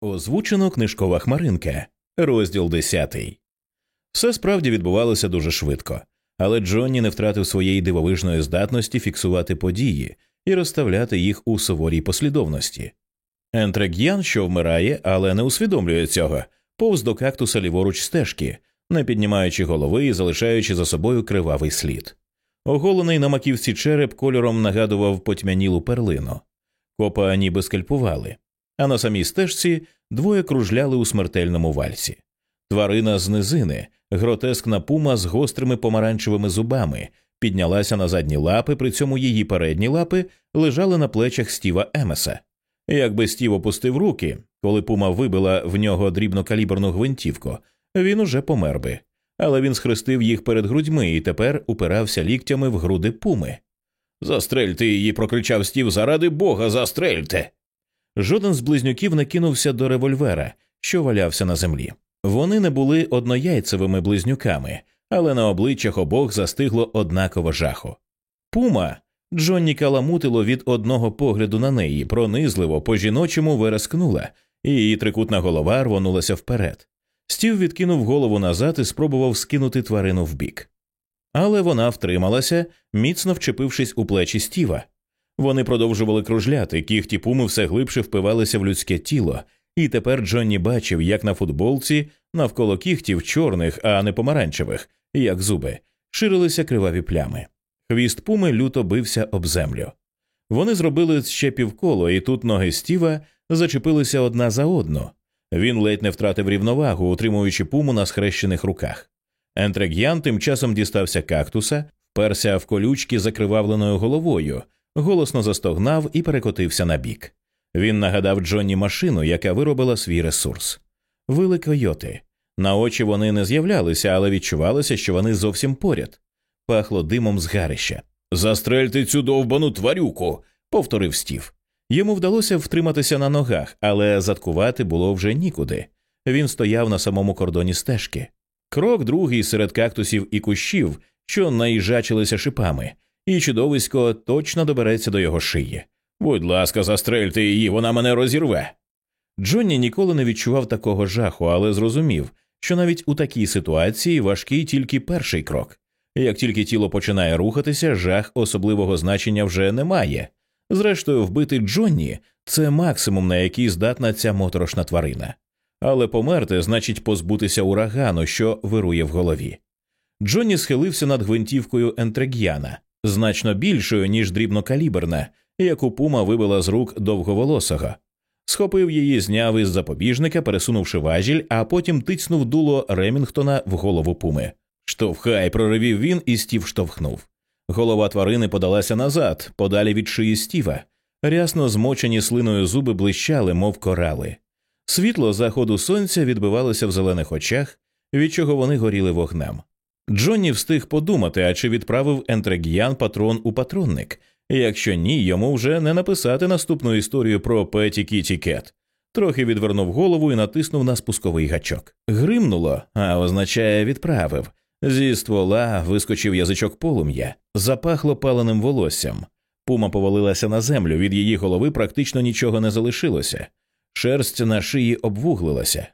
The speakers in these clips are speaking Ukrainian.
Озвучено книжкова хмаринка, розділ 10. Все справді відбувалося дуже швидко, але Джонні не втратив своєї дивовижної здатності фіксувати події і розставляти їх у суворій послідовності. Ентрег'ян, що вмирає, але не усвідомлює цього, повз до кактуса ліворуч стежки, не піднімаючи голови і залишаючи за собою кривавий слід. Оголений на маківці череп кольором нагадував потьмянілу перлину. Копа ніби скальпували а на самій стежці двоє кружляли у смертельному вальсі. Тварина з низини, гротескна пума з гострими помаранчевими зубами, піднялася на задні лапи, при цьому її передні лапи лежали на плечах Стіва Емеса. Якби Стів опустив руки, коли пума вибила в нього дрібнокаліберну гвинтівку, він уже помер би. Але він схрестив їх перед грудьми і тепер упирався ліктями в груди пуми. Застрельте її, прокричав Стів, заради бога, застрельте. Жоден з близнюків не кинувся до револьвера, що валявся на землі. Вони не були однояйцевими близнюками, але на обличчях обох застигло однаково жаху. Пума Джонні каламутило від одного погляду на неї, пронизливо по жіночому верескнула, і її трикутна голова рвонулася вперед. Стів відкинув голову назад і спробував скинути тварину вбік. Але вона втрималася, міцно вчепившись у плечі Стіва. Вони продовжували кружляти, кіхті пуми все глибше впивалися в людське тіло, і тепер Джонні бачив, як на футболці навколо кіхтів чорних, а не помаранчевих, як зуби, ширилися криваві плями. Хвіст пуми люто бився об землю. Вони зробили ще півколо, і тут ноги стіва зачепилися одна за одну. Він ледь не втратив рівновагу, утримуючи пуму на схрещених руках. Ентрег'ян тим часом дістався кактуса, вперся в колючки закривавленою головою голосно застогнав і перекотився на бік. Він нагадав Джонні машину, яка виробила свій ресурс. Вили койоти. На очі вони не з'являлися, але відчувалося, що вони зовсім поряд. Пахло димом з гарища. Застрельте цю довбану тварюку, повторив стів. Йому вдалося втриматися на ногах, але заткувати було вже нікуди. Він стояв на самому кордоні стежки. Крок другий серед кактусів і кущів, що наїжачилися шипами, і чудовисько точно добереться до його шиї. Будь ласка, застрельте її, вона мене розірве. Джонні ніколи не відчував такого жаху, але зрозумів, що навіть у такій ситуації важкий тільки перший крок. Як тільки тіло починає рухатися, жах особливого значення вже немає. Зрештою, вбити Джонні це максимум, на який здатна ця моторошна тварина. Але померти значить позбутися урагану, що вирує в голові. Джонні схилився над гвинтівкою Ентрег'яна значно більшою, ніж дрібнокаліберна, яку пума вибила з рук довговолосого. Схопив її, зняв із запобіжника, пересунувши важіль, а потім тицнув дуло Ремінгтона в голову пуми. Штовхай, проривів він і стів штовхнув. Голова тварини подалася назад, подалі від шиї стіва. Рясно змочені слиною зуби блищали, мов корали. Світло заходу сонця відбивалося в зелених очах, від чого вони горіли вогнем. Джонні встиг подумати, а чи відправив Ентрег'ян патрон у патронник. Якщо ні, йому вже не написати наступну історію про Петі Кіті Кет. Трохи відвернув голову і натиснув на спусковий гачок. Гримнуло, а означає, відправив. Зі ствола вискочив язичок полум'я, запахло паленим волоссям. Пума повалилася на землю, від її голови практично нічого не залишилося. Шерсть на шиї обвуглилася.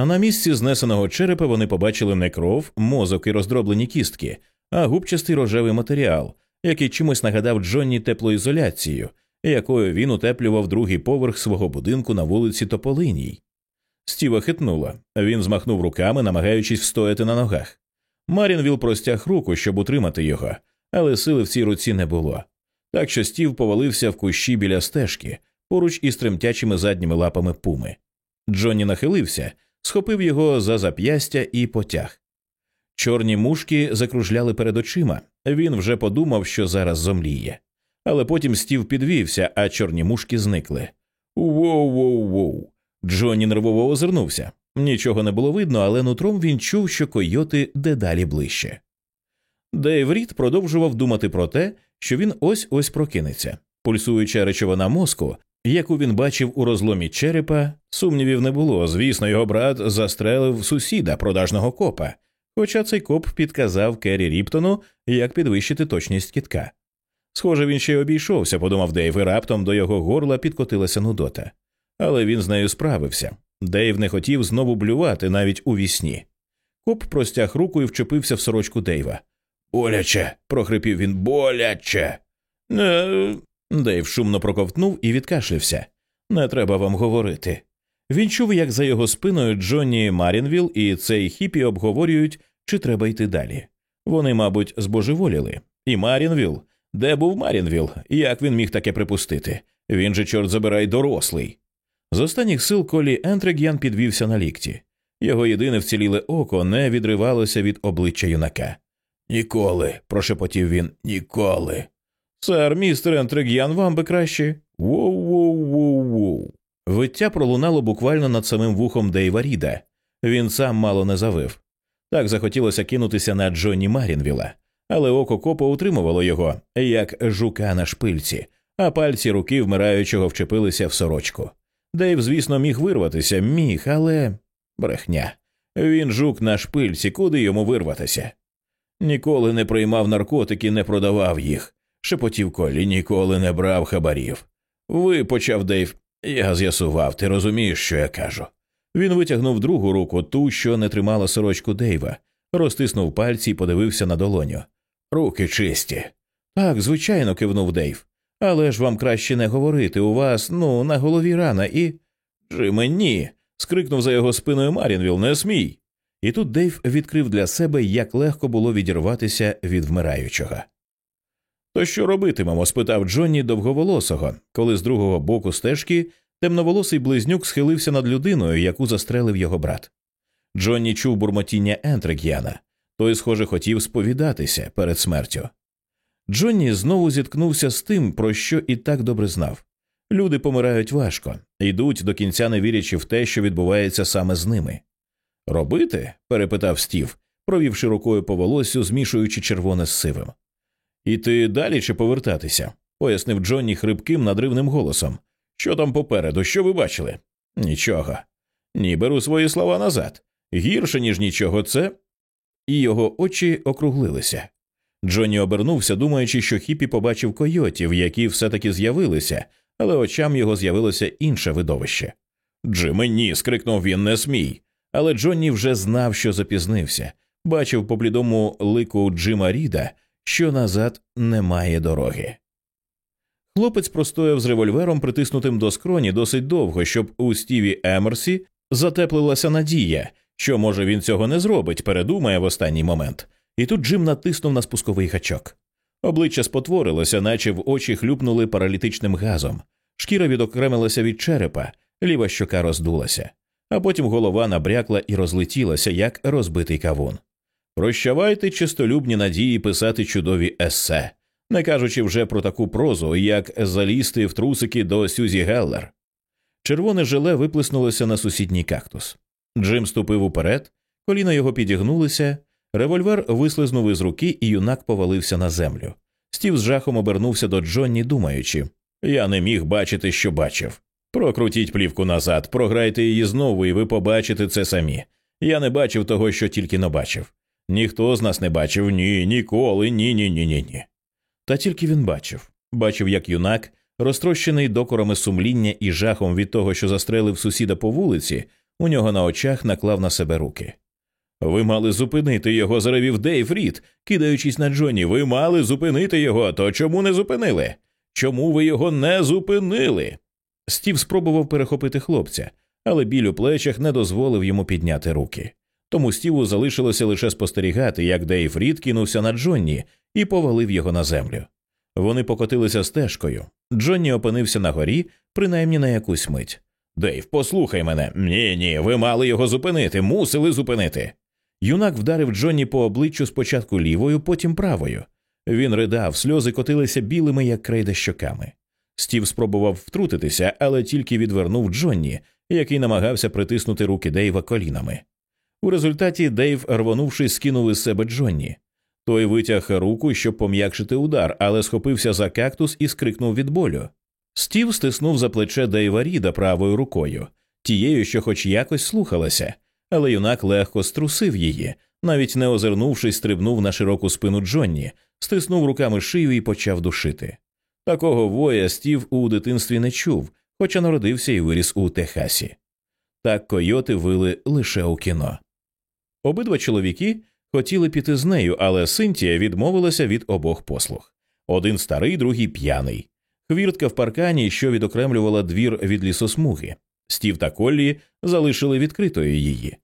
А на місці знесеного черепа вони побачили не кров, мозок і роздроблені кістки, а губчастий рожевий матеріал, який чимось нагадав Джонні теплоізоляцію, якою він утеплював другий поверх свого будинку на вулиці Тополиній. Стіва хитнула. Він змахнув руками, намагаючись встояти на ногах. Марінвіл простяг руку, щоб утримати його, але сили в цій руці не було. Так що стів повалився в кущі біля стежки, поруч із тремтячими задніми лапами пуми. Джонні нахилився схопив його за зап'ястя і потяг. Чорні мушки закружляли перед очима. Він вже подумав, що зараз зомліє. Але потім стів підвівся, а чорні мушки зникли. Воу воу воу. Джонні нервово озирнувся. Нічого не було видно, але нутром він чув, що койоти дедалі ближче. Дейв Рід продовжував думати про те, що він ось ось прокинеться. Пульсуюча речовина мозку яку він бачив у розломі черепа, сумнівів не було. Звісно, його брат застрелив сусіда продажного копа, хоча цей коп підказав Керрі Ріптону, як підвищити точність кітка. Схоже, він ще й обійшовся, подумав Дейв, і раптом до його горла підкотилася нудота. Але він з нею справився. Дейв не хотів знову блювати навіть у вісні. Коп простяг руку і вчепився в сорочку Дейва. Боляче. прохрипів він. Боляче. Не. Дейв шумно проковтнув і відкашлявся. Не треба вам говорити. Він чув, як за його спиною Джонні Марінвіл і цей хіпі обговорюють, чи треба йти далі. Вони, мабуть, збожеволіли. І Марінвіл. Де був Марінвіл? Як він міг таке припустити? Він же, чорт забирай, дорослий. З останніх сил Колі Ентрег'ян підвівся на лікті. Його єдине вціліле око не відривалося від обличчя юнака. Ніколи, прошепотів він, ніколи. Сер, містер Ентрег'ян, вам би краще. Воу-воу-воу-воу. Виття пролунало буквально над самим вухом Дейва Ріда. Він сам мало не завив. Так захотілося кинутися на Джонні Марінвіла, але око копа утримувало його, як жука на шпильці, а пальці руки вмираючого вчепилися в сорочку. Дейв, звісно, міг вирватися, міг, але брехня. Він жук на шпильці, куди йому вирватися? Ніколи не приймав наркотики, не продавав їх. Шепотів колі, ніколи не брав хабарів. Ви, почав Дейв, я з'ясував, ти розумієш, що я кажу. Він витягнув другу руку, ту, що не тримала сорочку Дейва, розтиснув пальці і подивився на долоню. Руки чисті. Так, звичайно, кивнув Дейв. Але ж вам краще не говорити. У вас, ну, на голові рана і. Джиме, ні. скрикнув за його спиною Марінвіл, не смій. І тут Дейв відкрив для себе, як легко було відірватися від вмираючого. То що робитимемо? спитав Джонні довговолосого, коли з другого боку стежки темноволосий близнюк схилився над людиною, яку застрелив його брат. Джонні чув бурмотіння Ентрик'яна. Той, схоже, хотів сповідатися перед смертю. Джонні знову зіткнувся з тим, про що і так добре знав. Люди помирають важко, йдуть до кінця, не вірячи в те, що відбувається саме з ними. Робити? перепитав Стів, провівши рукою по волосю, змішуючи червоне з сивим. Іти далі чи повертатися? пояснив Джонні хрипким надривним голосом. Що там попереду? Що ви бачили? Нічого. Ні, беру свої слова назад. Гірше, ніж нічого, це. І його очі округлилися. Джонні обернувся, думаючи, що хіпі побачив койотів, які все таки з'явилися, але очам його з'явилося інше видовище. Джиме, ні, скрикнув він, не смій. Але Джонні вже знав, що запізнився, бачив по блідому лику Джима Ріда, що назад немає дороги. Хлопець простояв з револьвером, притиснутим до скроні досить довго, щоб у Стіві Емерсі затеплилася надія, що, може, він цього не зробить, передумає в останній момент. І тут Джим натиснув на спусковий гачок. Обличчя спотворилося, наче в очі хлюпнули паралітичним газом. Шкіра відокремилася від черепа, ліва щока роздулася, а потім голова набрякла і розлетілася, як розбитий кавун. Прощавайте чистолюбні надії писати чудові есе, не кажучи вже про таку прозу, як залізти в трусики до Сюзі Геллер. Червоне желе виплеснулося на сусідній кактус. Джим ступив уперед, коліна його підігнулися, револьвер вислизнув із руки, і юнак повалився на землю. Стів з жахом обернувся до Джонні, думаючи я не міг бачити, що бачив. Прокрутіть плівку назад, програйте її знову, і ви побачите це самі. Я не бачив того, що тільки не бачив. Ніхто з нас не бачив ні, ніколи, ні, ні, ні, ні, ні. Та тільки він бачив бачив, як юнак, розтрощений докорами сумління і жахом від того, що застрелив сусіда по вулиці, у нього на очах наклав на себе руки. Ви мали зупинити його, заревів Дейв Рід, кидаючись на Джоні. Ви мали зупинити його, то чому не зупинили? Чому ви його не зупинили? Стів спробував перехопити хлопця, але біль у плечах не дозволив йому підняти руки. Тому Стіву залишилося лише спостерігати, як Дейв Рід кинувся на Джонні і повалив його на землю. Вони покотилися стежкою. Джонні опинився на горі, принаймні на якусь мить. Дейв, послухай мене. Ні, ні, ви мали його зупинити, мусили зупинити. Юнак вдарив Джонні по обличчю спочатку лівою, потім правою. Він ридав, сльози котилися білими, як крейда щоками. Стів спробував втрутитися, але тільки відвернув Джонні, який намагався притиснути руки Дейва колінами. У результаті Дейв, рвонувшись, скинув із себе Джонні. Той витяг руку, щоб пом'якшити удар, але схопився за кактус і скрикнув від болю. Стів стиснув за плече Дейва Ріда правою рукою, тією, що хоч якось слухалася, але юнак легко струсив її, навіть не озирнувшись, стрибнув на широку спину Джонні, стиснув руками шию і почав душити. Такого воя Стів у дитинстві не чув, хоча народився і виріс у Техасі. Так койоти вили лише у кіно. Обидва чоловіки хотіли піти з нею, але Синтія відмовилася від обох послуг один старий, другий п'яний. Хвіртка в паркані, що відокремлювала двір від лісосмуги. Стів та Коллі залишили відкритою її.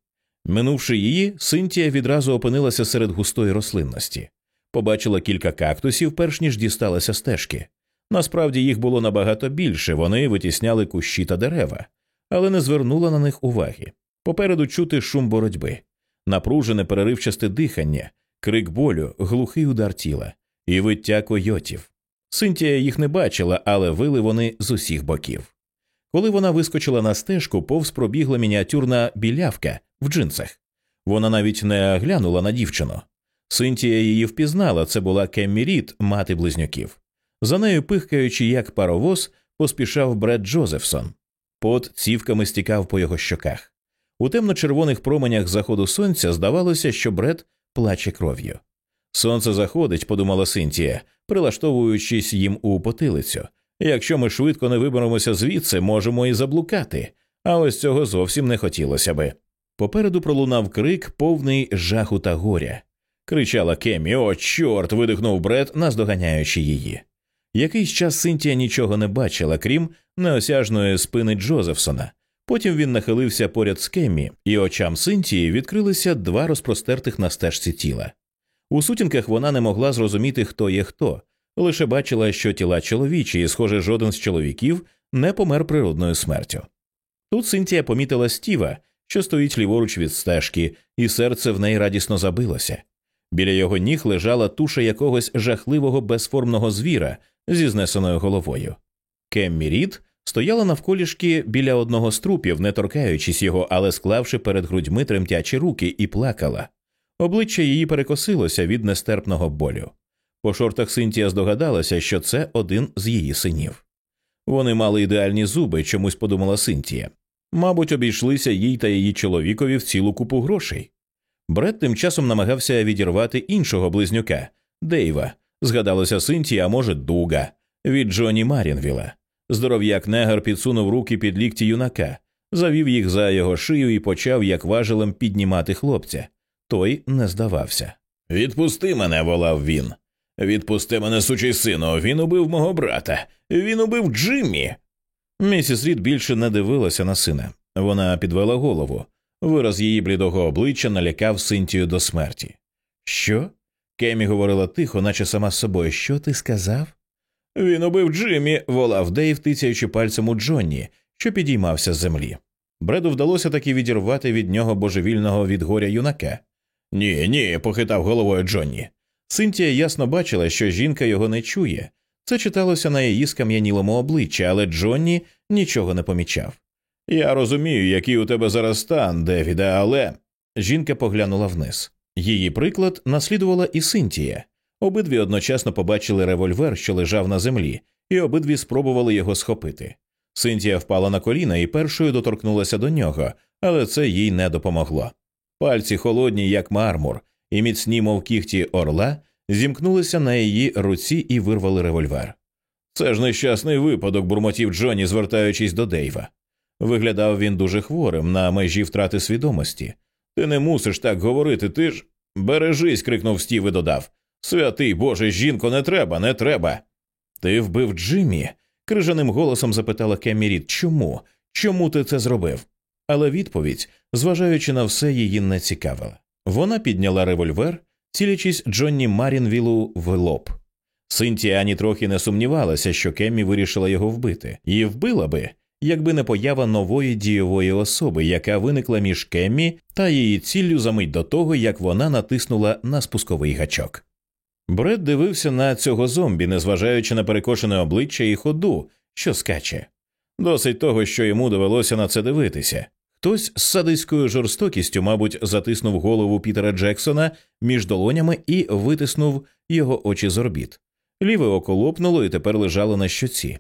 Минувши її, Синтія відразу опинилася серед густої рослинності, побачила кілька кактусів, перш ніж дісталася стежки. Насправді їх було набагато більше, вони витісняли кущі та дерева, але не звернула на них уваги. Попереду чути шум боротьби, напружене переривчасте дихання, крик болю, глухий удар тіла і виття койотів. Синтія їх не бачила, але вили вони з усіх боків. Коли вона вискочила на стежку, повз пробігла мініатюрна білявка в джинсах. Вона навіть не глянула на дівчину. Синтія її впізнала, це була Кеммі Рід, мати близнюків. За нею, пихкаючи як паровоз, поспішав Бред Джозефсон. Пот цівками стікав по його щоках. У темно-червоних променях заходу сонця здавалося, що Бред плаче кров'ю. Сонце заходить, подумала Синтія, прилаштовуючись їм у потилицю. Якщо ми швидко не виберемося звідси, можемо і заблукати, а ось цього зовсім не хотілося би. Попереду пролунав крик, повний жаху та горя. Кричала Кемі, о, чорт. видихнув Бред, наздоганяючи її. Якийсь час Синтія нічого не бачила, крім неосяжної спини Джозефсона. Потім він нахилився поряд з Кемі, і очам Синтії відкрилися два розпростертих на стежці тіла. У сутінках вона не могла зрозуміти, хто є хто, лише бачила, що тіла чоловічі, і, схоже, жоден з чоловіків не помер природною смертю. Тут Синтія помітила стіва, що стоїть ліворуч від стежки, і серце в неї радісно забилося. Біля його ніг лежала туша якогось жахливого безформного звіра зі знесеною головою. Кеммі Рід стояла навколішки біля одного з трупів, не торкаючись його, але склавши перед грудьми тремтячі руки, і плакала. Обличчя її перекосилося від нестерпного болю. По шортах Синтія здогадалася, що це один з її синів. Вони мали ідеальні зуби, чомусь подумала Синтія. Мабуть, обійшлися їй та її чоловікові в цілу купу грошей. Бред тим часом намагався відірвати іншого близнюка Дейва, згадалося Синтія, а може, дуга від Джоні Марінвіла. Здоров'як негр підсунув руки під лікті юнака, завів їх за його шию і почав як важелем піднімати хлопця. Той не здавався. Відпусти мене, волав він. Відпусти мене, сучий сину, він убив мого брата, він убив Джиммі. Місіс Рід більше не дивилася на сина. Вона підвела голову. Вираз її блідого обличчя налякав Синтію до смерті. Що? Кемі говорила тихо, наче сама з собою. Що ти сказав? Він убив Джиммі, волав Дейв, тицяючи пальцем у Джонні, що підіймався з землі. Бреду вдалося таки відірвати від нього божевільного від горя юнака. Ні, ні, похитав головою Джонні. Синтія ясно бачила, що жінка його не чує. Це читалося на її скам'янілому обличчі, але Джонні нічого не помічав. Я розумію, який у тебе зараз стан, Девіде, але. Жінка поглянула вниз. Її приклад наслідувала і Синтія. Обидві одночасно побачили револьвер, що лежав на землі, і обидві спробували його схопити. Синтія впала на коліна і першою доторкнулася до нього, але це їй не допомогло. Пальці холодні, як мармур, і міцні, мов кіхті орла, зімкнулися на її руці і вирвали револьвер. Це ж нещасний випадок, бурмотів Джонні, звертаючись до Дейва. Виглядав він дуже хворим на межі втрати свідомості. Ти не мусиш так говорити, ти ж. Бережись. крикнув Стів і додав. Святий Боже, жінко, не треба, не треба. Ти вбив Джиммі? крижаним голосом запитала Кемміріт. Чому? Чому ти це зробив? Але відповідь, зважаючи на все, її не цікавила. Вона підняла револьвер, цілячись Джонні Марінвілу в лоб. Синтія ані трохи не сумнівалася, що Кеммі вирішила його вбити, і вбила би, якби не поява нової дієвої особи, яка виникла між Кеммі та її ціллю за мить до того, як вона натиснула на спусковий гачок. Бред дивився на цього зомбі, незважаючи на перекошене обличчя і ходу, що скаче. Досить того, що йому довелося на це дивитися. Хтось з садиською жорстокістю, мабуть, затиснув голову Пітера Джексона між долонями і витиснув його очі з орбіт. Ліве око лопнуло і тепер лежало на щоці.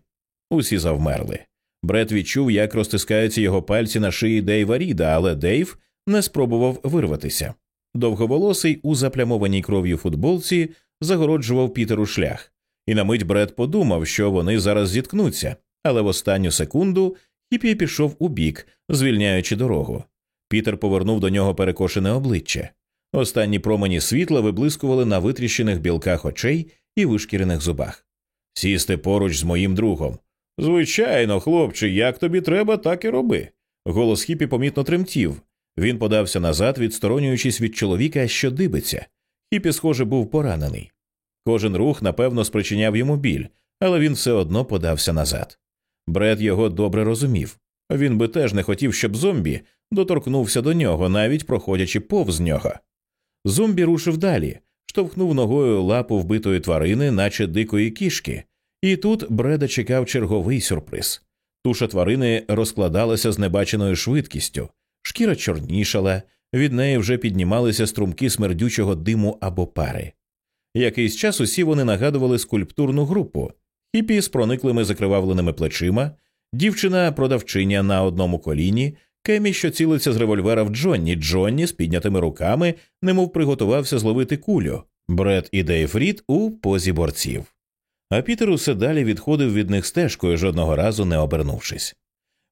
Усі завмерли. Бред відчув, як розтискаються його пальці на шиї Дейва Ріда, але Дейв не спробував вирватися. Довговолосий у заплямованій кров'ю футболці загороджував Пітеру шлях, і на мить Бред подумав, що вони зараз зіткнуться, але в останню секунду Хіпі пішов у бік, звільняючи дорогу. Пітер повернув до нього перекошене обличчя. Останні промені світла виблискували на витріщених білках очей і вишкірених зубах. Сісти поруч з моїм другом. Звичайно, хлопче, як тобі треба, так і роби. Голос хіпі помітно тремтів. Він подався назад, відсторонюючись від чоловіка, що дибиться. Хіпі, схоже, був поранений. Кожен рух, напевно, спричиняв йому біль, але він все одно подався назад. Бред його добре розумів. Він би теж не хотів, щоб зомбі доторкнувся до нього, навіть проходячи повз нього. Зомбі рушив далі, штовхнув ногою лапу вбитої тварини, наче дикої кішки, і тут Бреда чекав черговий сюрприз. Туша тварини розкладалася з небаченою швидкістю, шкіра чорнішала, від неї вже піднімалися струмки смердючого диму або пари. Якийсь час усі вони нагадували скульптурну групу, хіпі з прониклими закривавленими плечима, дівчина продавчиня на одному коліні, Кемі, що цілиться з револьвера в Джонні, Джонні з піднятими руками, немов приготувався зловити кулю, Бред і Дейв Рід у позі борців. А Пітер усе далі відходив від них стежкою, жодного разу не обернувшись.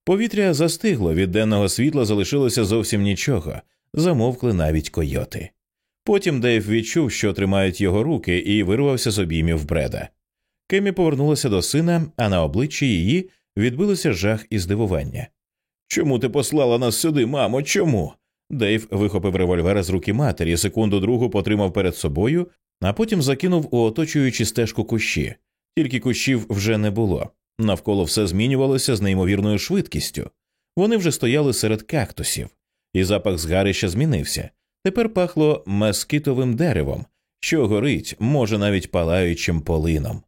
Повітря застигло, від денного світла залишилося зовсім нічого, замовкли навіть койоти. Потім Дейв відчув, що тримають його руки, і вирвався з обіймів бреда. Кемі повернулася до сина, а на обличчі її відбилося жах і здивування. Чому ти послала нас сюди, мамо? Чому? Дейв вихопив револьвера з руки матері, секунду другу потримав перед собою, а потім закинув у оточуючі стежку кущі. Тільки кущів вже не було. Навколо все змінювалося з неймовірною швидкістю. Вони вже стояли серед кактусів, і запах згарища змінився. Тепер пахло мескитовим деревом, що горить, може, навіть палаючим полином.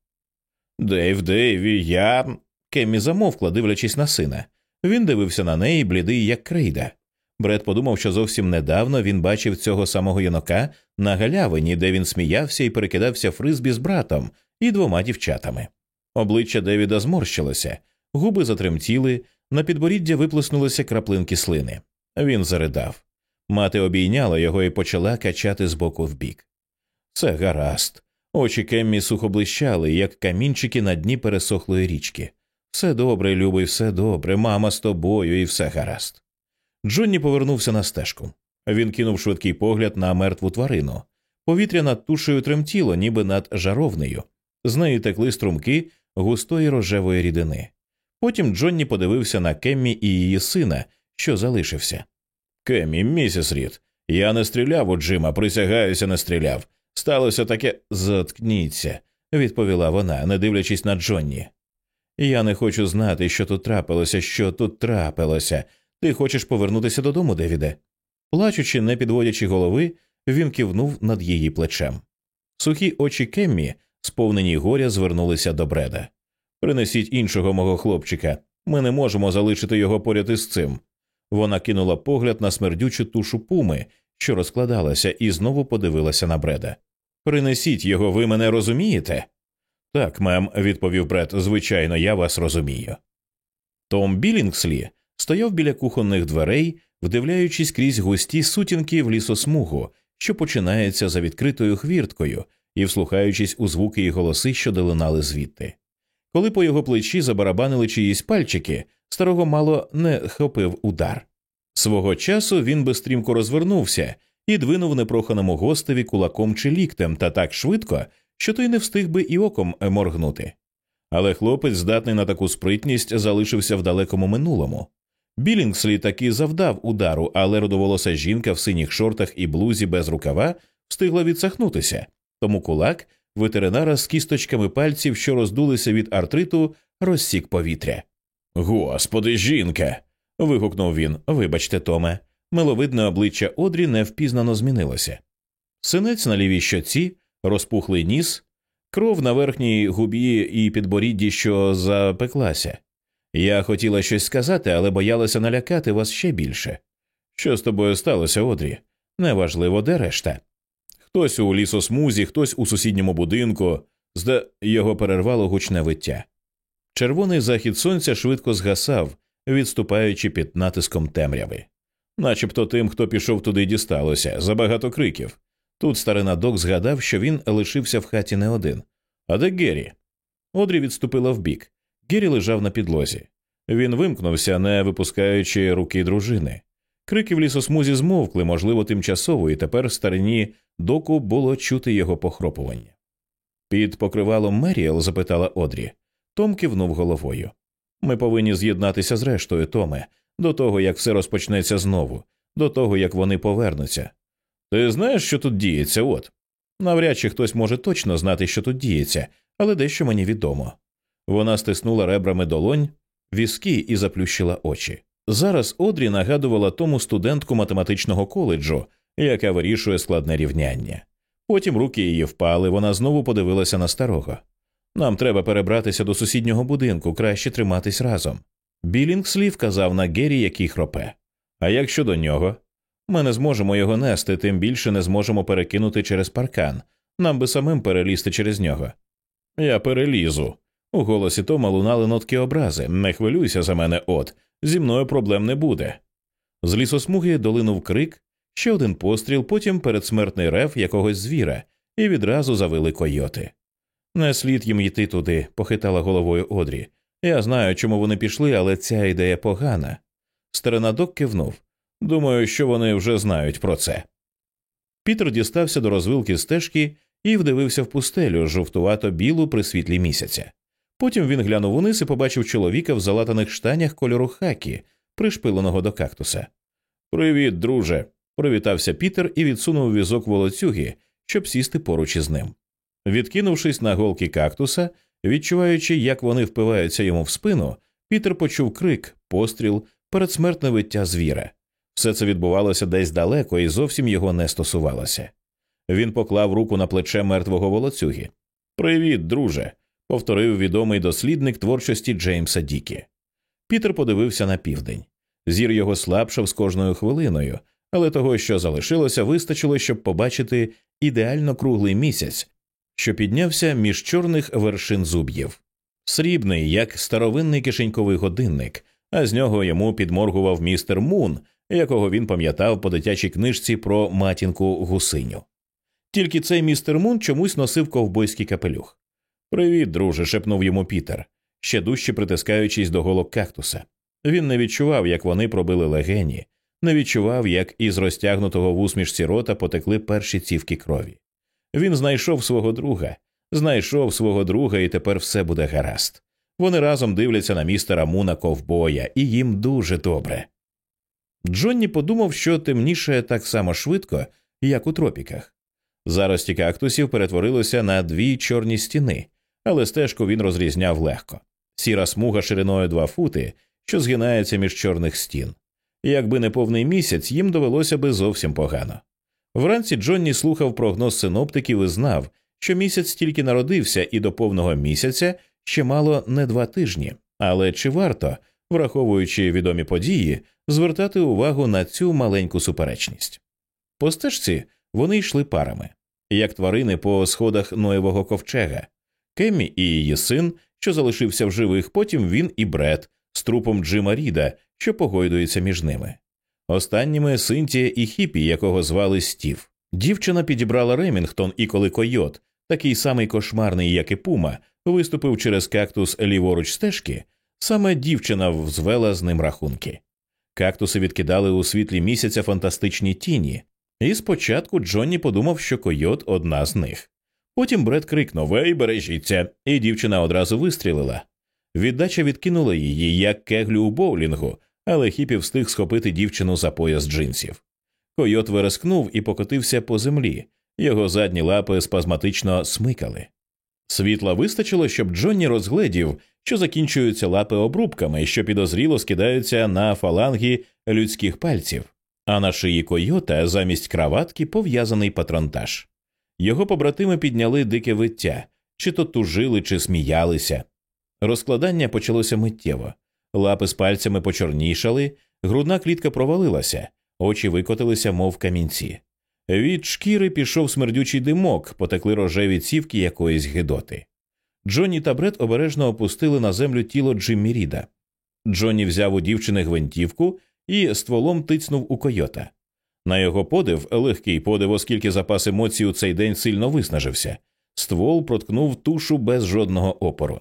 Дейв, Дейві, я. Кеммі замовкла, дивлячись на сина. Він дивився на неї, блідий, як крейда. Бред подумав, що зовсім недавно він бачив цього самого юнака на галявині, де він сміявся і перекидався фризбі з братом і двома дівчатами. Обличчя Девіда зморщилося, губи затремтіли, на підборіддя виплеснулися краплинки слини. Він заридав. Мати обійняла його і почала качати з боку в бік. Це гаразд. Очі Кеммі сухо блищали, як камінчики на дні пересохлої річки. Все добре, любий, все добре, мама з тобою, і все гаразд. Джонні повернувся на стежку. Він кинув швидкий погляд на мертву тварину. Повітря над тушею тремтіло, ніби над жаровнею. З неї текли струмки густої рожевої рідини. Потім Джонні подивився на Кеммі і її сина, що залишився. Кеммі, місіс Рід, я не стріляв у Джима, присягаюся, не стріляв. Сталося таке заткніться, відповіла вона, не дивлячись на Джонні. Я не хочу знати, що тут трапилося, що тут трапилося. Ти хочеш повернутися додому, Девіде? Плачучи, не підводячи голови, він кивнув над її плечем. Сухі очі Кеммі, сповнені горя, звернулися до бреда. Принесіть іншого мого хлопчика. Ми не можемо залишити його поряд із цим. Вона кинула погляд на смердючу тушу пуми, що розкладалася, і знову подивилася на бреда. Принесіть його, ви мене розумієте? Так, мем, відповів Бред, звичайно, я вас розумію. Том Білінгслі стояв біля кухонних дверей, вдивляючись крізь густі сутінки в лісосмугу, що починається за відкритою хвірткою, і вслухаючись у звуки і голоси, що долинали звідти. Коли по його плечі забарабанили чиїсь пальчики, старого мало не хопив удар. Свого часу він би стрімко розвернувся і двинув непроханому гостеві кулаком чи ліктем та так швидко, що той не встиг би і оком моргнути. Але хлопець, здатний на таку спритність, залишився в далекому минулому. Білінгслі таки завдав удару, але родоволоса жінка в синіх шортах і блузі без рукава встигла відсахнутися, тому кулак ветеринара з кісточками пальців, що роздулися від артриту, розсік повітря. Господи, жінка. вигукнув він. Вибачте, Томе. Миловидне обличчя Одрі невпізнано змінилося. Синець на лівій щоці, розпухлий ніс, кров на верхній губі і підборідді, що запеклася. Я хотіла щось сказати, але боялася налякати вас ще більше. Що з тобою сталося, Одрі? Неважливо, де решта. Хтось у лісосмузі, хтось у сусідньому будинку, зда його перервало гучне виття. Червоний захід сонця швидко згасав, відступаючи під натиском темряви. Начебто тим, хто пішов туди, дісталося, забагато криків. Тут старина док згадав, що він лишився в хаті не один. А де Геррі? Одрі відступила вбік. Геррі лежав на підлозі. Він вимкнувся, не випускаючи руки дружини. Крики в лісосмузі змовкли, можливо, тимчасово, і тепер старині доку було чути його похропування. Під покривалом Меріел запитала Одрі. Том кивнув головою. Ми повинні з'єднатися з рештою, Томе, до того як все розпочнеться знову, до того як вони повернуться. Ти знаєш, що тут діється, от? Навряд чи хтось може точно знати, що тут діється, але дещо мені відомо. Вона стиснула ребрами долонь, візки і заплющила очі. Зараз Одрі нагадувала тому студентку математичного коледжу, яка вирішує складне рівняння. Потім руки її впали, вона знову подивилася на старого. Нам треба перебратися до сусіднього будинку, краще триматись разом. Білінгслі вказав на Геррі, який хропе. А як щодо нього? Ми не зможемо його нести, тим більше не зможемо перекинути через паркан. Нам би самим перелізти через нього. Я перелізу. У голосі Тома лунали нотки образи. Не хвилюйся за мене, от, зі мною проблем не буде. З лісосмуги долинув крик, ще один постріл, потім передсмертний рев якогось звіра, і відразу завили койоти. Не слід їм йти туди, похитала головою Одрі. Я знаю, чому вони пішли, але ця ідея погана. Старинадок кивнув. Думаю, що вони вже знають про це. Пітер дістався до розвилки стежки і вдивився в пустелю, жовтувато білу при світлі місяця. Потім він глянув униз і побачив чоловіка в залатаних штанях кольору хакі, пришпиленого до кактуса. Привіт, друже. Привітався Пітер і відсунув візок волоцюги, щоб сісти поруч із ним. Відкинувшись на голки кактуса, відчуваючи, як вони впиваються йому в спину, Пітер почув крик, постріл, передсмертне виття звіра. Все це відбувалося десь далеко і зовсім його не стосувалося. Він поклав руку на плече мертвого волоцюги. Привіт, друже, повторив відомий дослідник творчості Джеймса Дікі. Пітер подивився на південь. Зір його слабшав з кожною хвилиною, але того, що залишилося, вистачило, щоб побачити ідеально круглий місяць, що піднявся між чорних вершин зуб'їв. Срібний, як старовинний кишеньковий годинник, а з нього йому підморгував містер Мун, якого він пам'ятав по дитячій книжці про матінку гусиню. Тільки цей містер Мун чомусь носив ковбойський капелюх. Привіт, друже, шепнув йому Пітер, ще дужче притискаючись до голок кактуса. Він не відчував, як вони пробили легені, не відчував, як із розтягнутого в усмішці рота потекли перші цівки крові. Він знайшов свого друга, знайшов свого друга, і тепер все буде гаразд. Вони разом дивляться на містера Муна ковбоя, і їм дуже добре. Джонні подумав, що темніше так само швидко, як у тропіках. Зарості кактусів перетворилося на дві чорні стіни, але стежку він розрізняв легко сіра смуга шириною два фути, що згинається між чорних стін. Якби не повний місяць, їм довелося би зовсім погано. Вранці Джонні слухав прогноз синоптиків і знав, що місяць тільки народився, і до повного місяця ще мало не два тижні. Але чи варто, враховуючи відомі події, звертати увагу на цю маленьку суперечність? По стежці вони йшли парами, як тварини по сходах Ноєвого ковчега. Кеммі і її син, що залишився в живих, потім він і Бред з трупом Джима Ріда, що погойдується між ними. Останніми Синтія і хіпі, якого звали Стів. Дівчина підібрала Ремінгтон, і коли койот, такий самий кошмарний, як і пума, виступив через кактус ліворуч стежки, саме дівчина взвела з ним рахунки. Кактуси відкидали у світлі місяця фантастичні тіні, і спочатку Джонні подумав, що койот одна з них. Потім Бред крикнув Ей, бережіться, і дівчина одразу вистрілила. Віддача відкинула її, як кеглю у боулінгу, але хіпі встиг схопити дівчину за пояс джинсів. Койот вирискнув і покотився по землі, його задні лапи спазматично смикали. Світла вистачило, щоб Джонні розгледів, що закінчуються лапи обрубками, що підозріло скидаються на фаланги людських пальців, а на шиї койота замість краватки пов'язаний патронтаж. Його побратими підняли дике виття, чи то тужили, чи сміялися. Розкладання почалося миттєво. Лапи з пальцями почорнішали, грудна клітка провалилася, очі викотилися, мов камінці. Від шкіри пішов смердючий димок, потекли рожеві цівки якоїсь гидоти. Джонні та Бред обережно опустили на землю тіло Джиммі Ріда. Джонні взяв у дівчини гвинтівку і стволом тицнув у койота. На його подив, легкий подив, оскільки запас емоцій у цей день сильно виснажився, ствол проткнув тушу без жодного опору.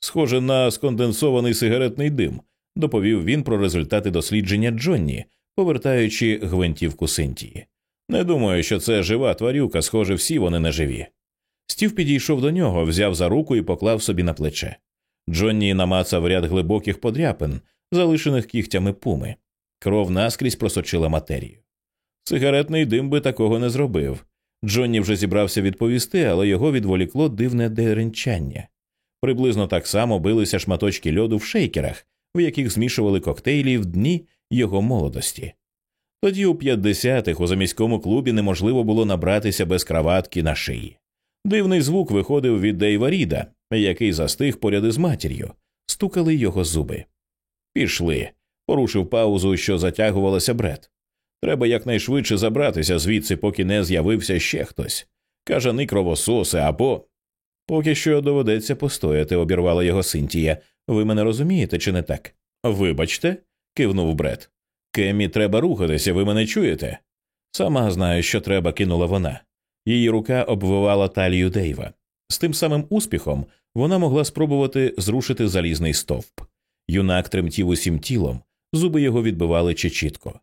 Схоже на сконденсований сигаретний дим, доповів він про результати дослідження Джонні, повертаючи гвинтівку Синтії. Не думаю, що це жива тварюка, схоже, всі вони не живі. Стів підійшов до нього, взяв за руку і поклав собі на плече. Джонні намацав ряд глибоких подряпин, залишених кігтями пуми. Кров наскрізь просочила матерію. Сигаретний дим би такого не зробив. Джонні вже зібрався відповісти, але його відволікло дивне деренчання. Приблизно так само билися шматочки льоду в шейкерах, в яких змішували коктейлі в дні його молодості. Тоді у 50-х у заміському клубі неможливо було набратися без краватки на шиї. Дивний звук виходив від Дейва Ріда, який застиг поряд із матір'ю, стукали його зуби. Пішли, порушив паузу, що затягувалася бред. Треба якнайшвидше забратися звідси, поки не з'явився ще хтось. Кажани кровососи або. Поки що доведеться постояти, обірвала його Синтія. Ви мене розумієте, чи не так? Вибачте, кивнув Бред. Кемі, треба рухатися, ви мене чуєте? Сама знаю, що треба, кинула вона. Її рука обвивала талію Дейва. З тим самим успіхом вона могла спробувати зрушити залізний стовп. Юнак тремтів усім тілом, зуби його відбивали чи чітко.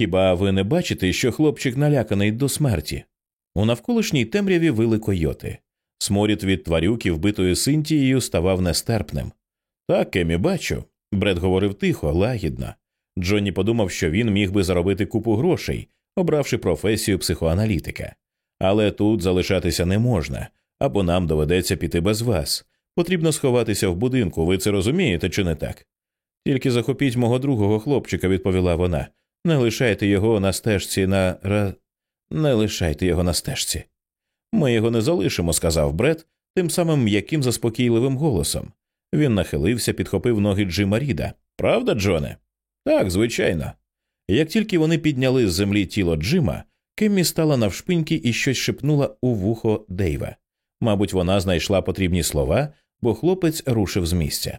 Хіба ви не бачите, що хлопчик наляканий до смерті? У навколишній темряві вили койоти. Сморід від тварюки, вбитої Синтією, ставав нестерпним. Так, Кемі, бачу. Бред говорив тихо, лагідно. Джонні подумав, що він міг би заробити купу грошей, обравши професію психоаналітика. Але тут залишатися не можна, або нам доведеться піти без вас. Потрібно сховатися в будинку, ви це розумієте, чи не так? Тільки захопіть мого другого хлопчика, відповіла вона. Не лишайте його на стежці на не лишайте його на стежці. Ми його не залишимо, сказав Бред, тим самим м'яким заспокійливим голосом. Він нахилився, підхопив ноги Джима Ріда. Правда, Джоне? Так, звичайно. Як тільки вони підняли з землі тіло Джима, Кеммі стала навшпиньки і щось шепнула у вухо Дейва. Мабуть, вона знайшла потрібні слова, бо хлопець рушив з місця.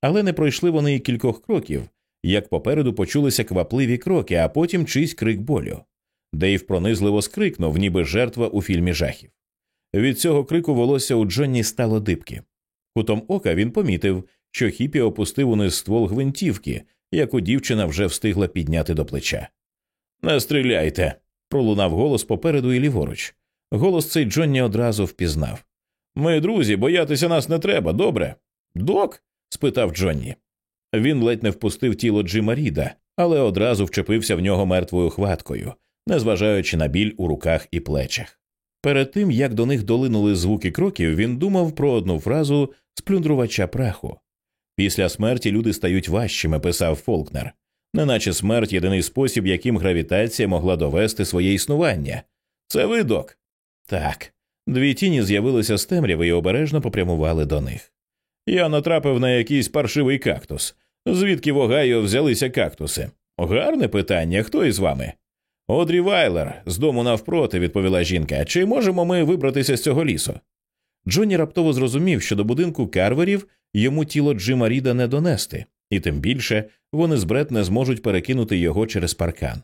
Але не пройшли вони і кількох кроків, як попереду почулися квапливі кроки, а потім чийсь крик болю. Дейв пронизливо скрикнув, ніби жертва у фільмі жахів. Від цього крику волосся у Джонні стало дибки. Кутом ока він помітив, що хіпі опустив униз ствол гвинтівки, яку дівчина вже встигла підняти до плеча. Не стріляйте. пролунав голос попереду і ліворуч. Голос цей Джонні одразу впізнав. Ми, друзі, боятися нас не треба, добре? Док? спитав Джонні. Він ледь не впустив тіло Джима Ріда, але одразу вчепився в нього мертвою хваткою, незважаючи на біль у руках і плечах. Перед тим як до них долинули звуки кроків, він думав про одну фразу сплюндрувача праху. Після смерті люди стають важчими, писав Фолкнер, неначе смерть єдиний спосіб, яким гравітація могла довести своє існування. Це видок. Так. Дві тіні з'явилися з темряви і обережно попрямували до них. Я натрапив на якийсь паршивий кактус. Звідки в Огайо взялися кактуси? Гарне питання. Хто із вами? Одрі Вайлер з дому навпроти, відповіла жінка. Чи можемо ми вибратися з цього лісу? Джонні раптово зрозумів, що до будинку карверів йому тіло Джима Ріда не донести, і тим більше вони з Бред не зможуть перекинути його через паркан.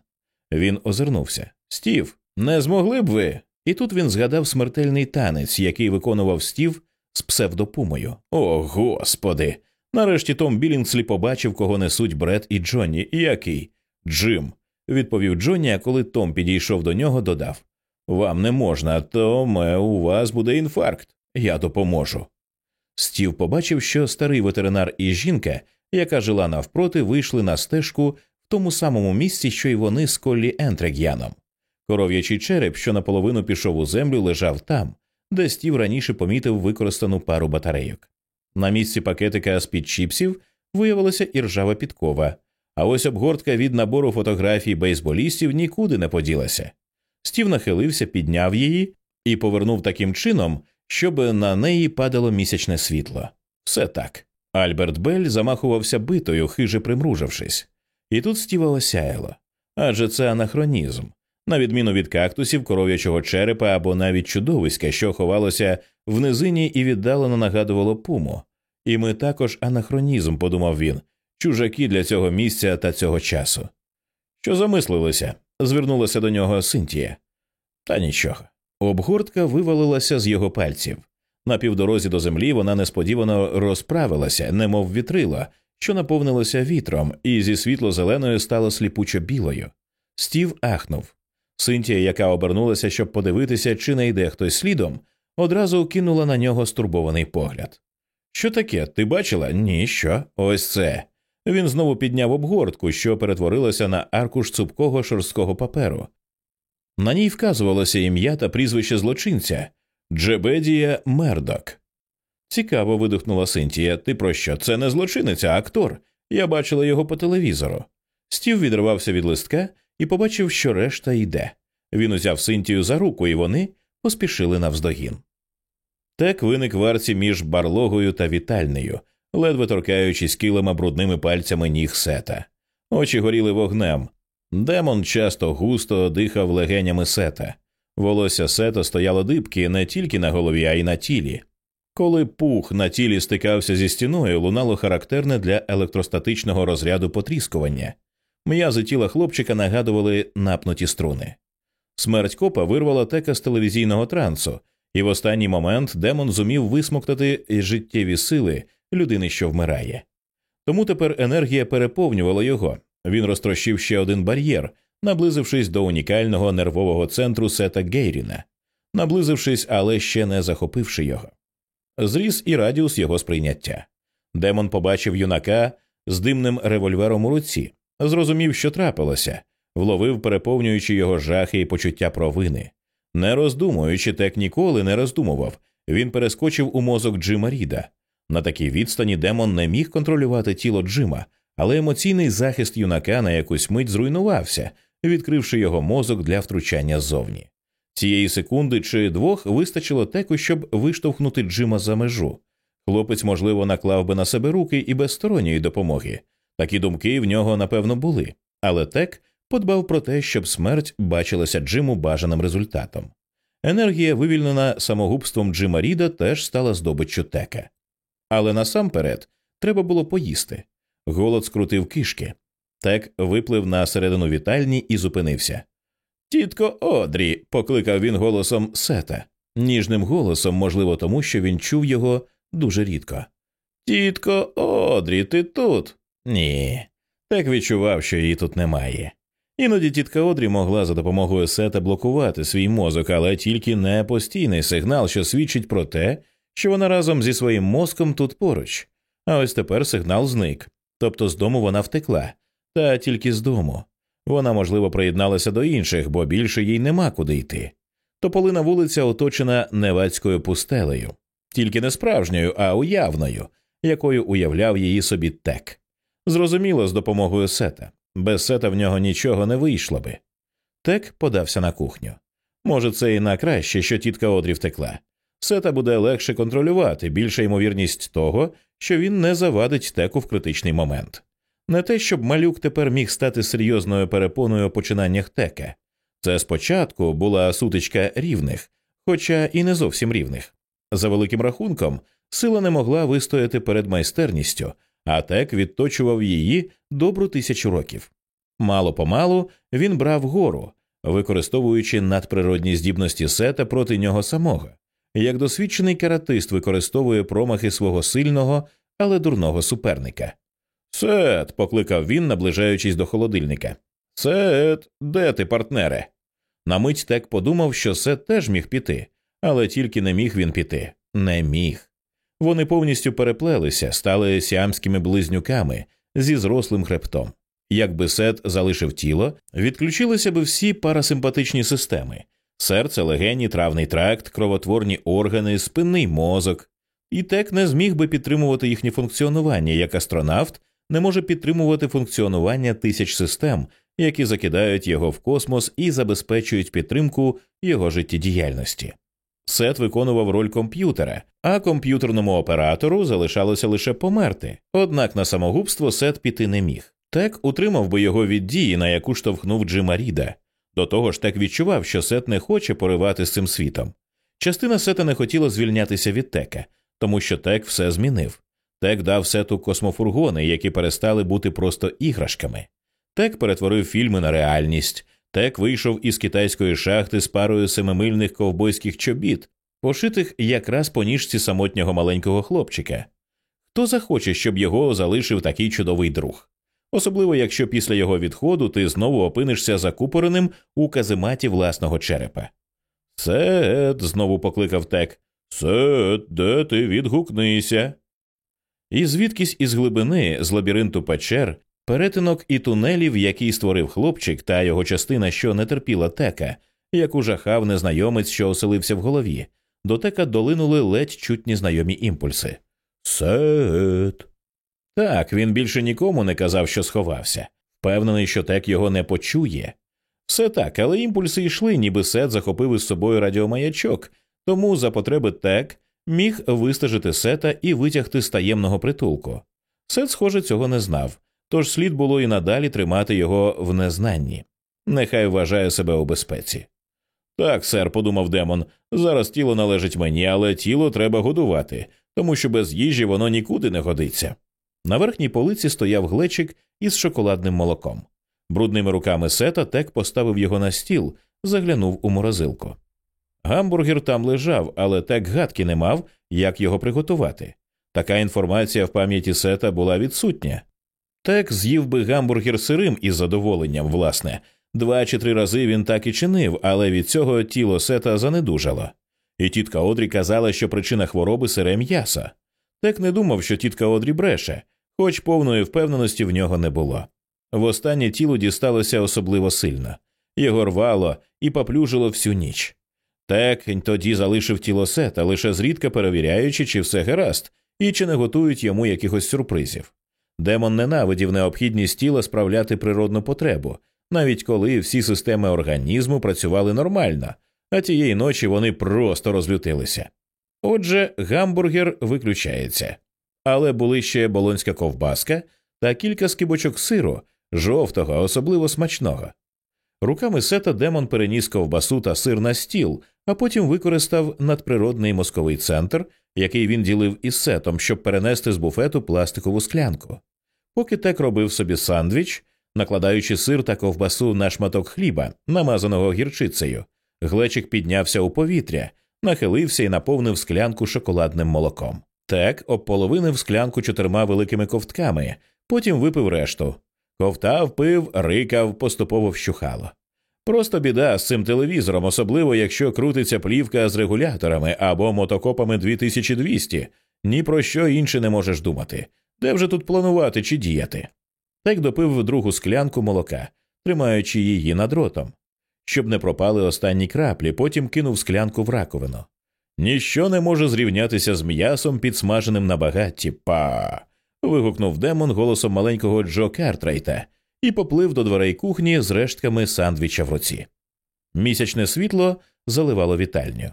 Він озирнувся. Стів, не змогли б ви? І тут він згадав смертельний танець, який виконував стів з псевдопумою. О, господи! Нарешті Том Білінгслі побачив, кого несуть Бред і Джонні. Який? Джим, відповів Джонні, а коли Том підійшов до нього, додав Вам не можна, Томе, у вас буде інфаркт. Я допоможу. Стів побачив, що старий ветеринар і жінка, яка жила навпроти, вийшли на стежку в тому самому місці, що й вони з Коллі Ентрег'яном. Коров'ячий череп, що наполовину пішов у землю, лежав там, де стів раніше помітив використану пару батарейок. На місці пакетика з під чіпсів виявилася і ржава підкова, а ось обгортка від набору фотографій бейсболістів нікуди не поділася. Стів нахилився, підняв її і повернув таким чином, щоб на неї падало місячне світло. Все так. Альберт Бель замахувався битою, хиже примружившись, і тут Стіва осяяло. Адже це анахронізм на відміну від кактусів, коров'ячого черепа або навіть чудовиська, що ховалося в низині і віддалено нагадувало пуму. І ми також анахронізм, подумав він, чужаки для цього місця та цього часу. Що замислилися? звернулася до нього Синтія. Та нічого. Обгортка вивалилася з його пальців. На півдорозі до землі вона несподівано розправилася, немов вітрила, що наповнилося вітром, і зі світло-зеленою стало сліпучо білою. Стів ахнув. Синтія, яка обернулася, щоб подивитися, чи не йде хтось слідом, одразу кинула на нього стурбований погляд. Що таке? Ти бачила? Ні, що? Ось це. Він знову підняв обгортку, що перетворилася на аркуш цупкого шорсткого паперу. На ній вказувалося ім'я та прізвище злочинця Джебедія Мердок. Цікаво. видихнула Синтія. Ти про що? Це не злочинець, а актор. Я бачила його по телевізору. Стів відривався від листка і побачив, що решта йде. Він узяв Синтію за руку, і вони поспішили навздогін. Так виник в між барлогою та вітальнею, ледве торкаючись килима брудними пальцями ніг сета. Очі горіли вогнем. Демон часто густо дихав легенями сета. Волосся сета стояло дибки не тільки на голові, а й на тілі. Коли пух на тілі стикався зі стіною, лунало характерне для електростатичного розряду потріскування. М'язи тіла хлопчика нагадували напнуті струни. Смерть копа вирвала тека з телевізійного трансу, і в останній момент демон зумів висмоктати життєві сили людини, що вмирає. Тому тепер енергія переповнювала його. Він розтрощив ще один бар'єр, наблизившись до унікального нервового центру Сета Гейріна, наблизившись, але ще не захопивши його. Зріс і радіус його сприйняття. Демон побачив юнака з димним револьвером у руці, зрозумів, що трапилося, вловив, переповнюючи його жахи і почуття провини. Не роздумуючи, тек ніколи не роздумував, він перескочив у мозок Джима Ріда. На такій відстані демон не міг контролювати тіло Джима, але емоційний захист юнака на якусь мить зруйнувався, відкривши його мозок для втручання ззовні. Цієї секунди чи двох вистачило теку, щоб виштовхнути Джима за межу. Хлопець, можливо, наклав би на себе руки і без сторонньої допомоги. Такі думки в нього напевно були, але тек подбав про те, щоб смерть бачилася Джиму бажаним результатом. Енергія, вивільнена самогубством Джима Ріда, теж стала здобиччю тека. Але насамперед треба було поїсти. Голод скрутив кишки. Тек виплив на середину вітальні і зупинився. Тітко Одрі, покликав він голосом сета, ніжним голосом, можливо, тому що він чув його дуже рідко. Тітко Одрі, ти тут? Ні. Так відчував, що її тут немає. Іноді тітка Одрі могла за допомогою сета блокувати свій мозок, але тільки не постійний сигнал, що свідчить про те, що вона разом зі своїм мозком тут поруч. А ось тепер сигнал зник. Тобто з дому вона втекла, та тільки з дому. Вона, можливо, приєдналася до інших, бо більше їй нема куди йти. Тополина вулиця оточена невацькою пустелею, тільки не справжньою, а уявною, якою уявляв її собі тек. Зрозуміло, з допомогою сета. Без сета в нього нічого не вийшло би. Тек подався на кухню. Може, це і на краще, що тітка Одрі втекла. Сета буде легше контролювати, більша ймовірність того, що він не завадить теку в критичний момент. Не те, щоб малюк тепер міг стати серйозною перепоною у починаннях тека. Це спочатку була сутичка рівних, хоча і не зовсім рівних. За великим рахунком, сила не могла вистояти перед майстерністю, а тек відточував її добру тисячу років. Мало помалу він брав гору, використовуючи надприродні здібності сета проти нього самого, як досвідчений каратист використовує промахи свого сильного, але дурного суперника. Сет, покликав він, наближаючись до холодильника. Сет, де ти, партнере? На мить Тек подумав, що Сет теж міг піти, але тільки не міг він піти. Не міг. Вони повністю переплелися, стали сіамськими близнюками зі зрослим хребтом. Якби Сет залишив тіло, відключилися б всі парасимпатичні системи серце, легені, травний тракт, кровотворні органи, спинний мозок. І Тек не зміг би підтримувати їхнє функціонування як астронавт не може підтримувати функціонування тисяч систем, які закидають його в космос і забезпечують підтримку його життєдіяльності. Сет виконував роль комп'ютера, а комп'ютерному оператору залишалося лише померти, однак на самогубство Сет піти не міг. Тек утримав би його від дії, на яку штовхнув Джима Ріда. До того ж, Тек відчував, що Сет не хоче поривати з цим світом. Частина Сета не хотіла звільнятися від Тека, тому що Тек все змінив. Тек дав сету космофургони, які перестали бути просто іграшками. Тек перетворив фільми на реальність. Тек вийшов із китайської шахти з парою семимильних ковбойських чобіт, пошитих якраз по ніжці самотнього маленького хлопчика. Хто захоче, щоб його залишив такий чудовий друг? Особливо якщо після його відходу ти знову опинишся закупореним у казематі власного черепа. Сет, знову покликав тек. Сет, де ти відгукнися? І звідкись із глибини, з лабіринту печер, перетинок і тунелів, який створив хлопчик, та його частина, що не терпіла тека, яку жахав незнайомець, що оселився в голові, до тека долинули ледь чутні знайомі імпульси. Сет. Так, він більше нікому не казав, що сховався, впевнений, що тек його не почує. Все так, але імпульси йшли, ніби сет захопив із собою радіомаячок, тому за потреби тек міг вистежити сета і витягти з таємного притулку. Сет, схоже, цього не знав, тож слід було і надалі тримати його в незнанні. Нехай вважає себе у безпеці. Так, сер, подумав Демон, зараз тіло належить мені, але тіло треба годувати, тому що без їжі воно нікуди не годиться. На верхній полиці стояв глечик із шоколадним молоком. Брудними руками сета тек поставив його на стіл, заглянув у морозилку. Гамбургер там лежав, але тек гадки не мав, як його приготувати. Така інформація в пам'яті сета була відсутня. Тек з'їв би гамбургер сирим із задоволенням, власне. Два чи три рази він так і чинив, але від цього тіло сета занедужало. І тітка Одрі казала, що причина хвороби сире м'ясо. Тек не думав, що тітка Одрі бреше, хоч повної впевненості в нього не було. Востаннє тіло дісталося особливо сильно, його рвало і поплюжило всю ніч. Тек тоді залишив тіло сета, лише зрідка перевіряючи, чи все гаразд, і чи не готують йому якихось сюрпризів. Демон ненавидів необхідність тіла справляти природну потребу, навіть коли всі системи організму працювали нормально, а тієї ночі вони просто розлютилися. Отже, гамбургер виключається, але були ще болонська ковбаска та кілька скибочок сиру, жовтого, особливо смачного. Руками сета демон переніс ковбасу та сир на стіл, а потім використав надприродний мозковий центр, який він ділив із сетом, щоб перенести з буфету пластикову склянку. Поки тек робив собі сандвіч, накладаючи сир та ковбасу на шматок хліба, намазаного гірчицею, глечик піднявся у повітря, нахилився і наповнив склянку шоколадним молоком. Тек обполовинив склянку чотирма великими ковтками, потім випив решту. Ковтав, пив, рикав, поступово вщухало. Просто біда з цим телевізором, особливо якщо крутиться плівка з регуляторами або мотокопами 2200, ні про що інше не можеш думати. Де вже тут планувати чи діяти? Так допив другу склянку молока, тримаючи її над ротом. Щоб не пропали останні краплі, потім кинув склянку в раковину. Ніщо не може зрівнятися з м'ясом, підсмаженим на багатті. Па. вигукнув демон голосом маленького Джо Картрайта і поплив до дверей кухні з рештками сандвіча в руці. Місячне світло заливало вітальню.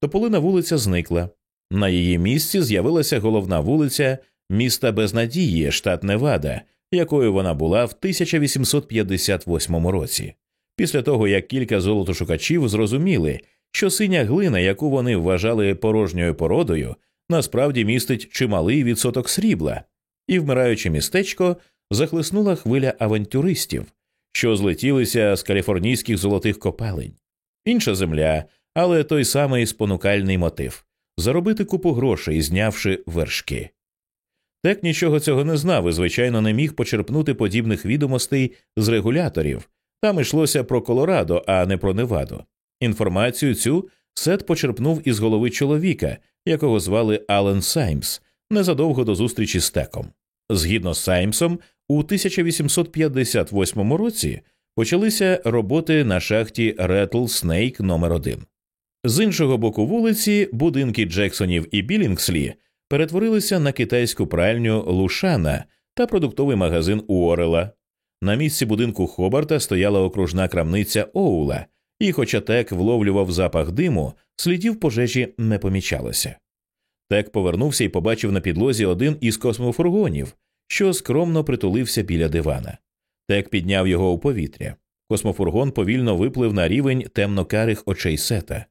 Тополина вулиця зникла. На її місці з'явилася головна вулиця міста Безнадії, штат Невада, якою вона була в 1858 році. Після того як кілька золотошукачів зрозуміли, що синя глина, яку вони вважали порожньою породою, насправді містить чималий відсоток срібла, і вмираюче містечко захлиснула хвиля авантюристів, що злетілися з каліфорнійських золотих копалень. Інша земля, але той самий спонукальний мотив заробити купу грошей, знявши вершки. Тек нічого цього не знав і, звичайно, не міг почерпнути подібних відомостей з регуляторів. Там йшлося про Колорадо, а не про Неваду. Інформацію цю Сет почерпнув із голови чоловіка, якого звали Ален Саймс, незадовго до зустрічі з Теком. Згідно з Саймсом, у 1858 році почалися роботи на шахті Ретл Снейк номер 1 З іншого боку вулиці будинки Джексонів і Білінгслі перетворилися на китайську пральню Лушана та продуктовий магазин Уорела. На місці будинку Хобарта стояла окружна крамниця Оула, і, хоча Тек вловлював запах диму, слідів пожежі не помічалося. Тек повернувся і побачив на підлозі один із космофургонів, що скромно притулився біля дивана. Тек підняв його у повітря. Космофургон повільно виплив на рівень темно-карих очей сета.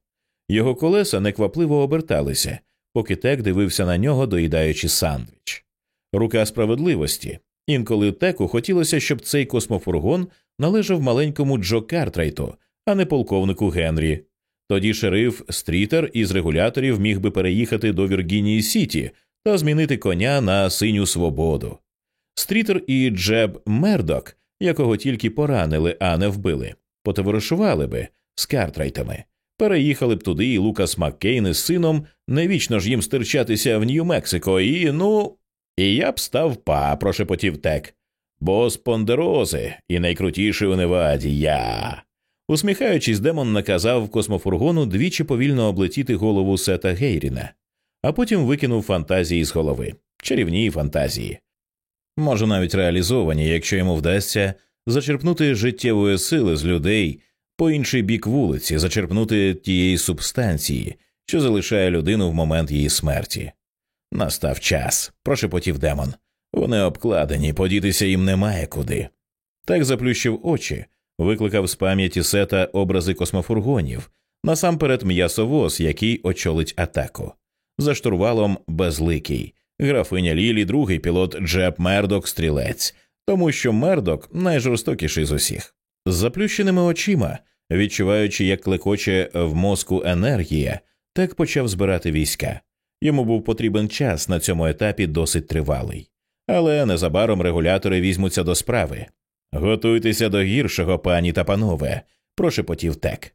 Його колеса неквапливо оберталися, поки Тек дивився на нього, доїдаючи сандвіч. Рука справедливості. Інколи Теку хотілося, щоб цей космофургон належав маленькому Джо Картрайту, а не полковнику Генрі. Тоді шериф Стрітер із регуляторів міг би переїхати до Віргінії Сіті та змінити коня на синю свободу. Стрітер і Джеб Мердок, якого тільки поранили, а не вбили, потоваришували би з Картрайтами, переїхали б туди, і Лукас Маккейн із сином не вічно ж їм стирчатися в Нью-Мексико, і ну. І я б став па, прошепотів тек. Бо з Пондерози і найкрутіший у Неваді я. Усміхаючись, демон наказав космофургону двічі повільно облетіти голову Сета Гейріна, а потім викинув фантазії з голови, чарівні фантазії. Може, навіть реалізовані, якщо йому вдасться зачерпнути життєвої сили з людей по інший бік вулиці, зачерпнути тієї субстанції, що залишає людину в момент її смерті. Настав час, прошепотів демон. Вони обкладені, подітися їм немає куди. Так заплющив очі, викликав з пам'яті сета образи космофургонів, насамперед м'ясовоз, який очолить атаку. За штурвалом безликий, графиня Лілі, другий пілот Джеб Мердок стрілець, тому що Мердок найжорстокіший з усіх. З заплющеними очима, відчуваючи, як клекоче в мозку енергія, так почав збирати війська. Йому був потрібен час на цьому етапі досить тривалий. Але незабаром регулятори візьмуться до справи. Готуйтеся до гіршого, пані та панове, прошепотів тек.